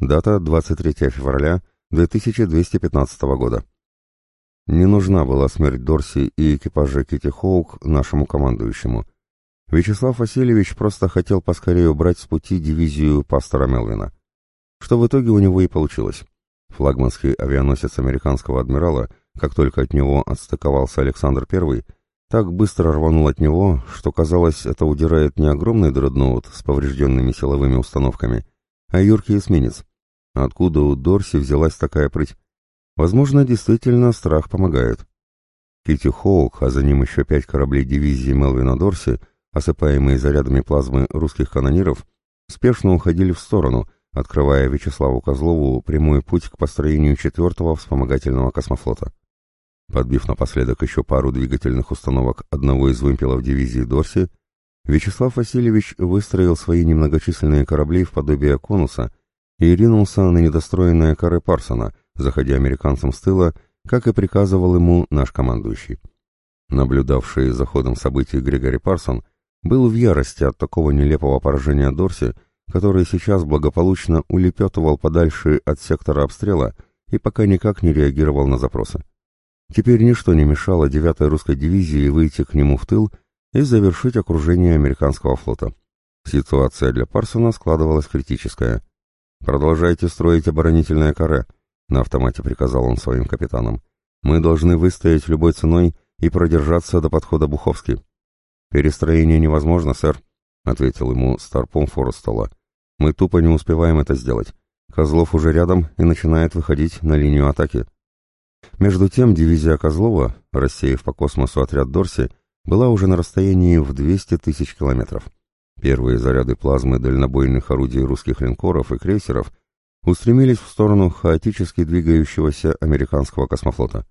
Дата 23 февраля 2215 года. Не нужна была смерть Дорси и экипажа Кити Хоук нашему командующему. Вячеслав Васильевич просто хотел поскорее убрать с пути дивизию пастора Мелвина. Что в итоге у него и получилось. Флагманский авианосец американского адмирала, как только от него отстыковался Александр I, так быстро рванул от него, что казалось, это удирает не огромный дредноут с поврежденными силовыми установками, а юркий эсминец. Откуда у Дорси взялась такая прыть? Возможно, действительно страх помогает. Кити Хоук, а за ним еще пять кораблей дивизии Мелвина Дорси, осыпаемые зарядами плазмы русских канониров, спешно уходили в сторону, открывая Вячеславу Козлову прямой путь к построению четвертого вспомогательного космофлота. Подбив напоследок еще пару двигательных установок одного из вымпелов дивизии Дорси, Вячеслав Васильевич выстроил свои немногочисленные корабли в подобие конуса и ринулся на недостроенные коры Парсона, заходя американцам с тыла, как и приказывал ему наш командующий. Наблюдавший за ходом событий Григорий Парсон был в ярости от такого нелепого поражения Дорси, который сейчас благополучно улепетывал подальше от сектора обстрела и пока никак не реагировал на запросы. Теперь ничто не мешало 9-й русской дивизии выйти к нему в тыл и завершить окружение американского флота. Ситуация для Парсона складывалась критическая. «Продолжайте строить оборонительное каре», — на автомате приказал он своим капитанам. «Мы должны выстоять любой ценой и продержаться до подхода Буховски». «Перестроение невозможно, сэр», — ответил ему старпом Форрестола. «Мы тупо не успеваем это сделать. Козлов уже рядом и начинает выходить на линию атаки». Между тем дивизия Козлова, рассеяв по космосу отряд Дорси, была уже на расстоянии в 200 тысяч километров. Первые заряды плазмы дальнобойных орудий русских линкоров и крейсеров устремились в сторону хаотически двигающегося американского космофлота.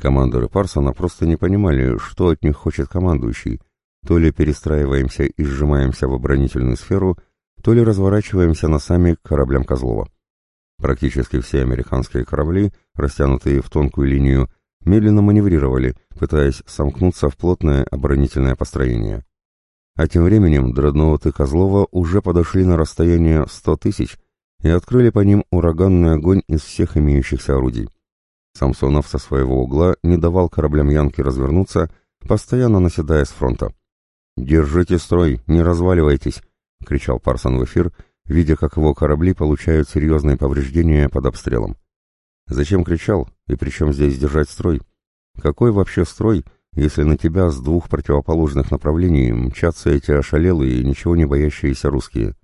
Командоры Парсона просто не понимали, что от них хочет командующий, то ли перестраиваемся и сжимаемся в оборонительную сферу, то ли разворачиваемся носами к кораблям Козлова. Практически все американские корабли, растянутые в тонкую линию, медленно маневрировали, пытаясь сомкнуться в плотное оборонительное построение. А тем временем дредноуты Козлова уже подошли на расстояние 100 тысяч и открыли по ним ураганный огонь из всех имеющихся орудий. Самсонов со своего угла не давал кораблям Янки развернуться, постоянно наседая с фронта. «Держите строй, не разваливайтесь!» — кричал Парсон в эфир, видя, как его корабли получают серьезные повреждения под обстрелом. Зачем кричал? И при чем здесь держать строй? Какой вообще строй, если на тебя с двух противоположных направлений мчатся эти ошалелые и ничего не боящиеся русские?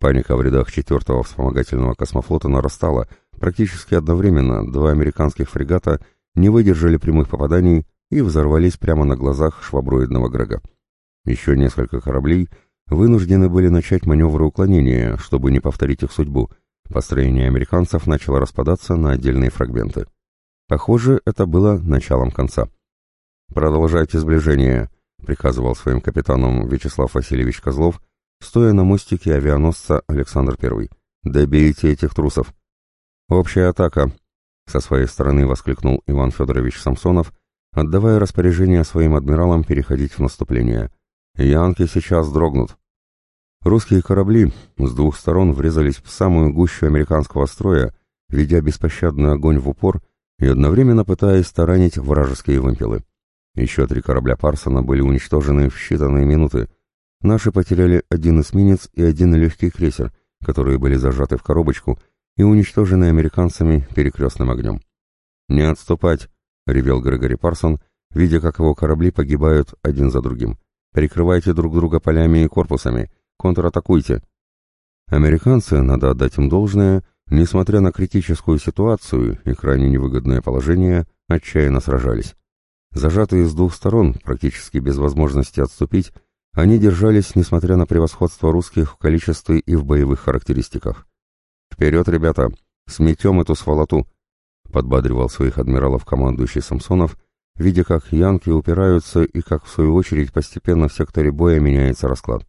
Паника в рядах четвертого вспомогательного космофлота нарастала. Практически одновременно два американских фрегата не выдержали прямых попаданий и взорвались прямо на глазах шваброидного Грега. Еще несколько кораблей вынуждены были начать маневры уклонения, чтобы не повторить их судьбу. Построение американцев начало распадаться на отдельные фрагменты. Похоже, это было началом конца. «Продолжайте сближение», — приказывал своим капитанам Вячеслав Васильевич Козлов, стоя на мостике авианосца Александр I. «Добейте этих трусов!» «Общая атака!» — со своей стороны воскликнул Иван Федорович Самсонов, отдавая распоряжение своим адмиралам переходить в наступление. «Янки сейчас дрогнут!» Русские корабли с двух сторон врезались в самую гущу американского строя, ведя беспощадный огонь в упор и одновременно пытаясь таранить вражеские вымпелы. Еще три корабля Парсона были уничтожены в считанные минуты. Наши потеряли один эсминец и один легкий крейсер, которые были зажаты в коробочку и уничтожены американцами перекрестным огнем. «Не отступать!» — ревел Грегори Парсон, видя, как его корабли погибают один за другим. «Прикрывайте друг друга полями и корпусами!» Контратакуйте!» Американцы, надо отдать им должное, несмотря на критическую ситуацию и крайне невыгодное положение, отчаянно сражались. Зажатые с двух сторон, практически без возможности отступить, они держались, несмотря на превосходство русских в количестве и в боевых характеристиках. «Вперед, ребята! Сметем эту сволоту!» — подбадривал своих адмиралов командующий Самсонов, видя, как янки упираются и как, в свою очередь, постепенно в секторе боя меняется расклад.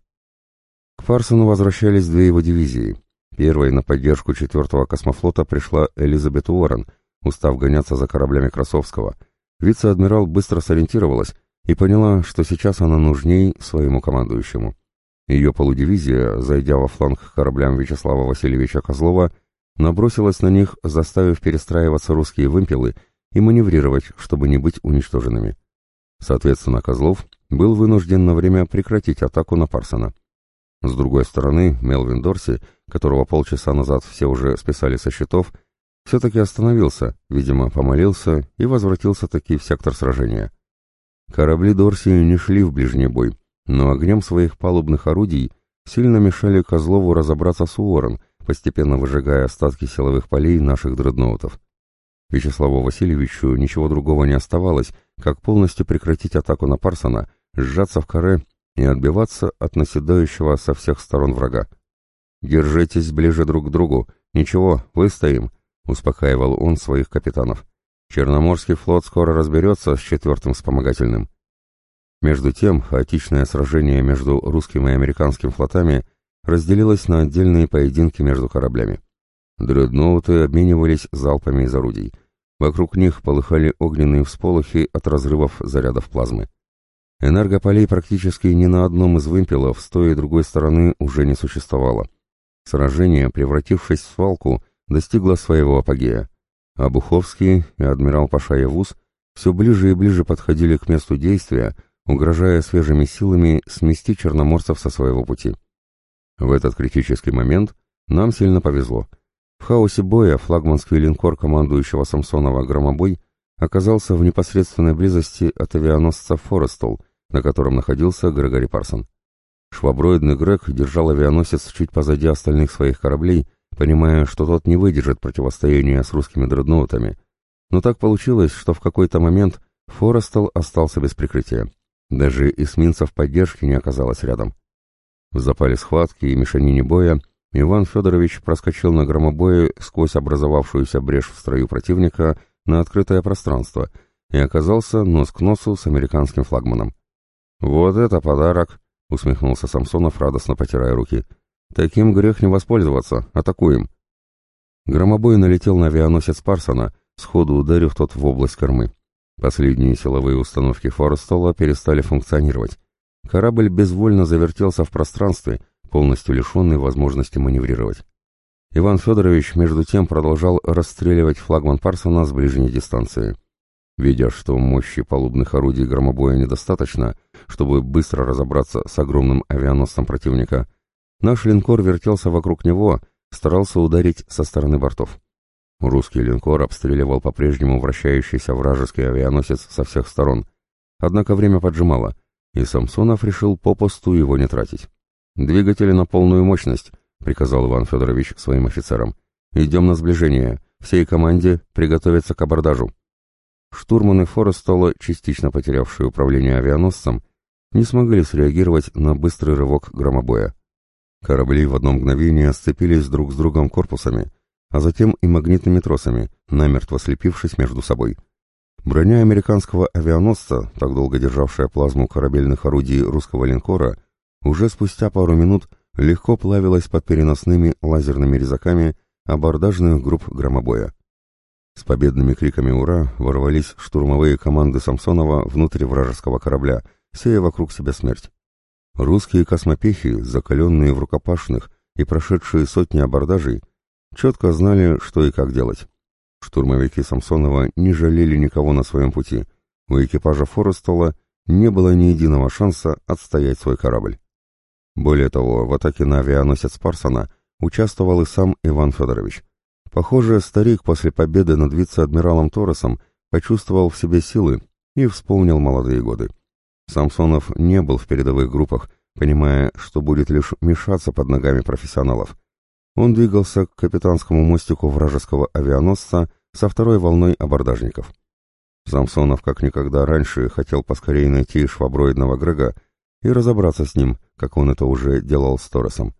К Фарсону возвращались две его дивизии. Первой на поддержку 4-го космофлота пришла Элизабет Уоррен, устав гоняться за кораблями Красовского. Вице-адмирал быстро сориентировалась и поняла, что сейчас она нужней своему командующему. Ее полудивизия, зайдя во фланг кораблям Вячеслава Васильевича Козлова, набросилась на них, заставив перестраиваться русские вымпелы и маневрировать, чтобы не быть уничтоженными. Соответственно, Козлов был вынужден на время прекратить атаку на Парсона. С другой стороны, Мелвин Дорси, которого полчаса назад все уже списали со счетов, все-таки остановился, видимо, помолился и возвратился таки в сектор сражения. Корабли Дорси не шли в ближний бой, но огнем своих палубных орудий сильно мешали Козлову разобраться с Уоррен, постепенно выжигая остатки силовых полей наших дредноутов. Вячеславу Васильевичу ничего другого не оставалось, как полностью прекратить атаку на Парсона, сжаться в каре и отбиваться от наседающего со всех сторон врага. «Держитесь ближе друг к другу. Ничего, выстоим», — успокаивал он своих капитанов. «Черноморский флот скоро разберется с четвертым вспомогательным». Между тем, хаотичное сражение между русским и американским флотами разделилось на отдельные поединки между кораблями. Дредноуты обменивались залпами из орудий. Вокруг них полыхали огненные всполохи от разрывов зарядов плазмы. Энергополей практически ни на одном из вымпелов с той и другой стороны уже не существовало. Сражение, превратившись в свалку, достигло своего апогея. А Буховский и адмирал Пашаевус все ближе и ближе подходили к месту действия, угрожая свежими силами смести черноморцев со своего пути. В этот критический момент нам сильно повезло. В хаосе боя флагманский линкор командующего Самсонова «Громобой» оказался в непосредственной близости от авианосца «Форестол», на котором находился Грегори Парсон. Шваброидный Грег держал авианосец чуть позади остальных своих кораблей, понимая, что тот не выдержит противостояния с русскими дредноутами. Но так получилось, что в какой-то момент Форестол остался без прикрытия. Даже эсминцев поддержки не оказалось рядом. В запале схватки и мешанине боя Иван Федорович проскочил на громобое сквозь образовавшуюся брешь в строю противника на открытое пространство и оказался нос к носу с американским флагманом. «Вот это подарок!» — усмехнулся Самсонов, радостно потирая руки. «Таким грех не воспользоваться. Атакуем!» Громобой налетел на авианосец Парсона, сходу ударив тот в область кормы. Последние силовые установки Форестола перестали функционировать. Корабль безвольно завертелся в пространстве, полностью лишенный возможности маневрировать. Иван Федорович, между тем, продолжал расстреливать флагман Парсона с ближней дистанции. Видя, что мощи палубных орудий громобоя недостаточно, чтобы быстро разобраться с огромным авианосцем противника, наш линкор вертелся вокруг него, старался ударить со стороны бортов. Русский линкор обстреливал по-прежнему вращающийся вражеский авианосец со всех сторон. Однако время поджимало, и Самсонов решил попусту его не тратить. «Двигатели на полную мощность», — приказал Иван Федорович своим офицерам. «Идем на сближение. Всей команде приготовиться к абордажу». Штурманы Форестола, частично потерявшие управление авианосцем, не смогли среагировать на быстрый рывок громобоя. Корабли в одно мгновение сцепились друг с другом корпусами, а затем и магнитными тросами, намертво слепившись между собой. Броня американского авианосца, так долго державшая плазму корабельных орудий русского линкора, уже спустя пару минут легко плавилась под переносными лазерными резаками абордажных групп громобоя. С победными криками «Ура!» ворвались штурмовые команды Самсонова внутрь вражеского корабля, сея вокруг себя смерть. Русские космопехи, закаленные в рукопашных и прошедшие сотни абордажей, четко знали, что и как делать. Штурмовики Самсонова не жалели никого на своем пути. У экипажа Форестола не было ни единого шанса отстоять свой корабль. Более того, в атаке на авианосец Парсона участвовал и сам Иван Федорович. Похоже, старик после победы над вице-адмиралом Торресом почувствовал в себе силы и вспомнил молодые годы. Самсонов не был в передовых группах, понимая, что будет лишь мешаться под ногами профессионалов. Он двигался к капитанскому мостику вражеского авианосца со второй волной абордажников. Самсонов как никогда раньше хотел поскорее найти шваброидного Грега и разобраться с ним, как он это уже делал с Торресом.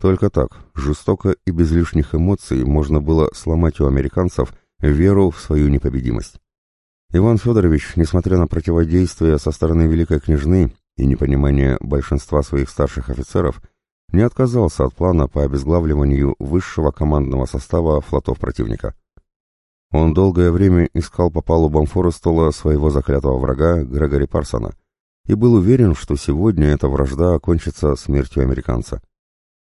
Только так, жестоко и без лишних эмоций можно было сломать у американцев веру в свою непобедимость. Иван Федорович, несмотря на противодействие со стороны Великой Княжны и непонимание большинства своих старших офицеров, не отказался от плана по обезглавливанию высшего командного состава флотов противника. Он долгое время искал по палубам Форестола своего заклятого врага Грегори Парсона и был уверен, что сегодня эта вражда окончится смертью американца.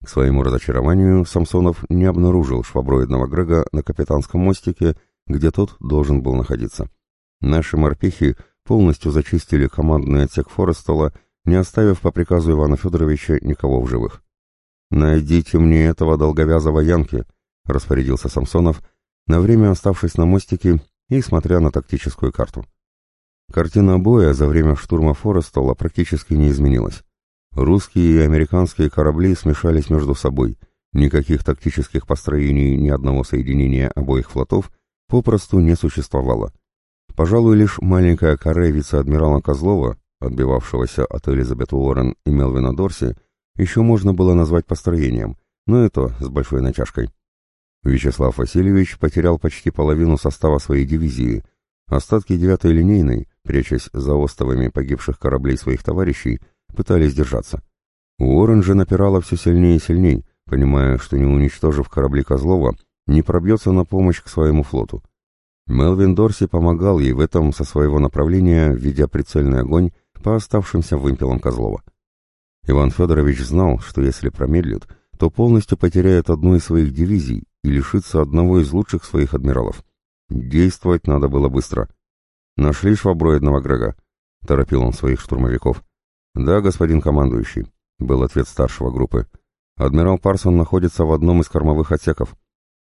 К своему разочарованию Самсонов не обнаружил шваброидного Грега на капитанском мостике, где тот должен был находиться. Наши морпехи полностью зачистили командный отсек Форестола, не оставив по приказу Ивана Федоровича никого в живых. «Найдите мне этого долговязого Янки», — распорядился Самсонов, на время оставшись на мостике и смотря на тактическую карту. Картина боя за время штурма Форестола практически не изменилась. Русские и американские корабли смешались между собой. Никаких тактических построений ни одного соединения обоих флотов попросту не существовало. Пожалуй, лишь маленькая каре вице-адмирала Козлова, отбивавшегося от Элизабет Уоррен и Мелвина Дорси, еще можно было назвать построением, но и то с большой натяжкой. Вячеслав Васильевич потерял почти половину состава своей дивизии. Остатки 9-й линейной, прячась за остовами погибших кораблей своих товарищей, пытались держаться. Уоррен же напирала все сильнее и сильнее, понимая, что не уничтожив корабли Козлова, не пробьется на помощь к своему флоту. Мелвин Дорси помогал ей в этом со своего направления, ведя прицельный огонь по оставшимся вымпелам Козлова. Иван Федорович знал, что если промедлит, то полностью потеряет одну из своих дивизий и лишится одного из лучших своих адмиралов. Действовать надо было быстро. «Нашли шваброидного Грега?» — торопил он своих штурмовиков. «Да, господин командующий», — был ответ старшего группы. «Адмирал Парсон находится в одном из кормовых отсеков».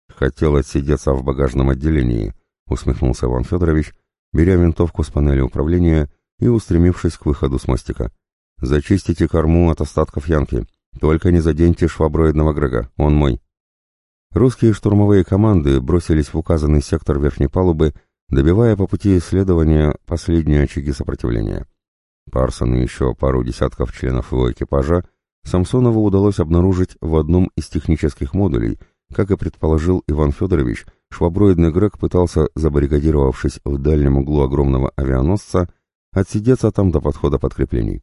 «Хотел отсидеться в багажном отделении», — усмехнулся Иван Федорович, беря винтовку с панели управления и устремившись к выходу с мостика. Зачистите корму от остатков Янки. Только не заденьте шваброидного Грега, он мой. Русские штурмовые команды бросились в указанный сектор верхней палубы, добивая по пути исследования последние очаги сопротивления. Парсон и еще пару десятков членов его экипажа Самсонову удалось обнаружить в одном из технических модулей, как и предположил Иван Федорович, шваброидный Грег пытался, забаррикадировавшись в дальнем углу огромного авианосца, отсидеться там до подхода подкреплений.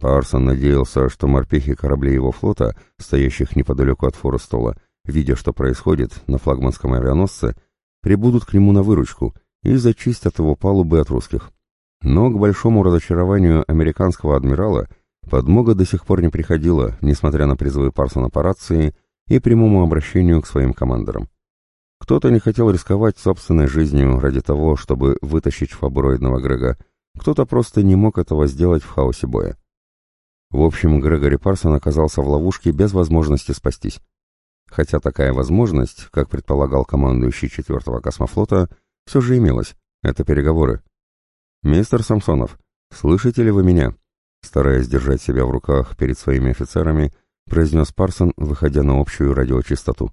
Парсон надеялся, что морпехи кораблей его флота, стоящих неподалеку от Форестола, видя, что происходит на флагманском авианосце, прибудут к нему на выручку и зачистят его палубы от русских. Но, к большому разочарованию американского адмирала, подмога до сих пор не приходила, несмотря на призывы Парсона по рации и прямому обращению к своим командорам. Кто-то не хотел рисковать собственной жизнью ради того, чтобы вытащить фаброидного Грега, кто-то просто не мог этого сделать в хаосе боя. В общем, Грегори Парсон оказался в ловушке без возможности спастись. Хотя такая возможность, как предполагал командующий четвертого космофлота, все же имелась. Это переговоры. «Мистер Самсонов, слышите ли вы меня?» Стараясь держать себя в руках перед своими офицерами, произнес Парсон, выходя на общую радиочастоту.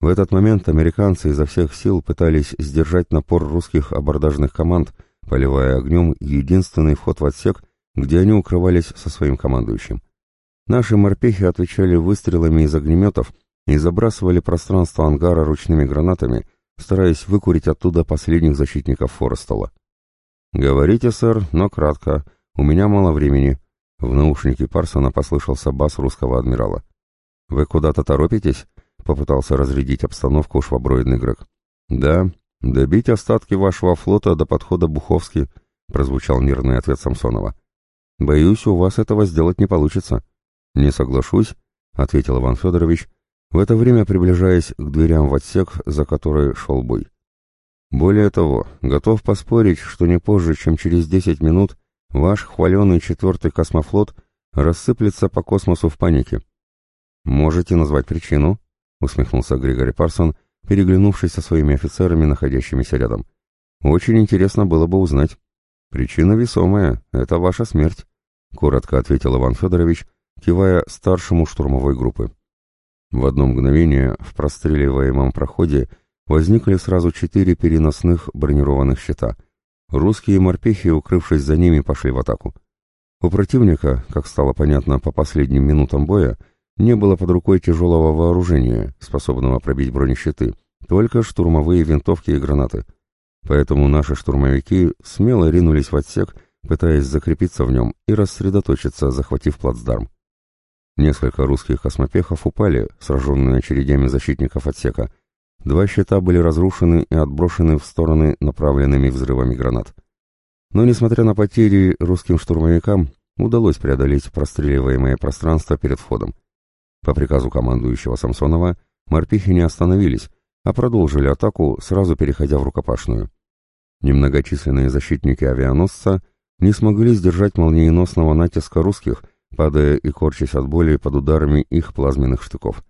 В этот момент американцы изо всех сил пытались сдержать напор русских абордажных команд, поливая огнем единственный вход в отсек, где они укрывались со своим командующим. Наши морпехи отвечали выстрелами из огнеметов и забрасывали пространство ангара ручными гранатами, стараясь выкурить оттуда последних защитников Форестола. «Говорите, сэр, но кратко. У меня мало времени». В наушнике Парсона послышался бас русского адмирала. «Вы куда-то торопитесь?» — попытался разрядить обстановку шваброидный Грег. «Да, добить остатки вашего флота до подхода Буховски», — прозвучал нервный ответ Самсонова. Боюсь, у вас этого сделать не получится. Не соглашусь, ответил Иван Федорович, в это время приближаясь к дверям в отсек, за который шел бой. Более того, готов поспорить, что не позже, чем через десять минут, ваш хваленый четвертый космофлот рассыплется по космосу в панике. Можете назвать причину? Усмехнулся Григорий Парсон, переглянувшись со своими офицерами, находящимися рядом. Очень интересно было бы узнать. Причина весомая — это ваша смерть. — коротко ответил Иван Федорович, кивая старшему штурмовой группы. В одно мгновение в простреливаемом проходе возникли сразу четыре переносных бронированных щита. Русские морпехи, укрывшись за ними, пошли в атаку. У противника, как стало понятно по последним минутам боя, не было под рукой тяжелого вооружения, способного пробить бронещиты, только штурмовые винтовки и гранаты. Поэтому наши штурмовики смело ринулись в отсек, пытаясь закрепиться в нем и рассредоточиться, захватив плацдарм. Несколько русских космопехов упали, сраженные очередями защитников отсека. Два щита были разрушены и отброшены в стороны направленными взрывами гранат. Но, несмотря на потери, русским штурмовикам удалось преодолеть простреливаемое пространство перед входом. По приказу командующего Самсонова, морпехи не остановились, а продолжили атаку, сразу переходя в рукопашную. Немногочисленные защитники авианосца не смогли сдержать молниеносного натиска русских, падая и корчась от боли под ударами их плазменных штыков.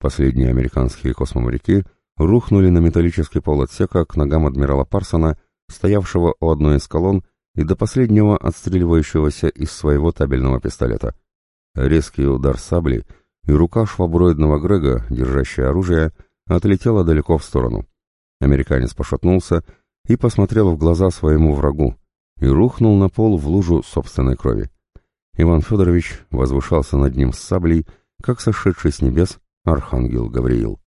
Последние американские космоморяки рухнули на металлический пол отсека к ногам адмирала Парсона, стоявшего у одной из колонн и до последнего отстреливающегося из своего табельного пистолета. Резкий удар сабли, и рука шваброидного Грега, держащая оружие, отлетела далеко в сторону. Американец пошатнулся и посмотрел в глаза своему врагу и рухнул на пол в лужу собственной крови. Иван Федорович возвышался над ним с саблей, как сошедший с небес архангел Гавриил.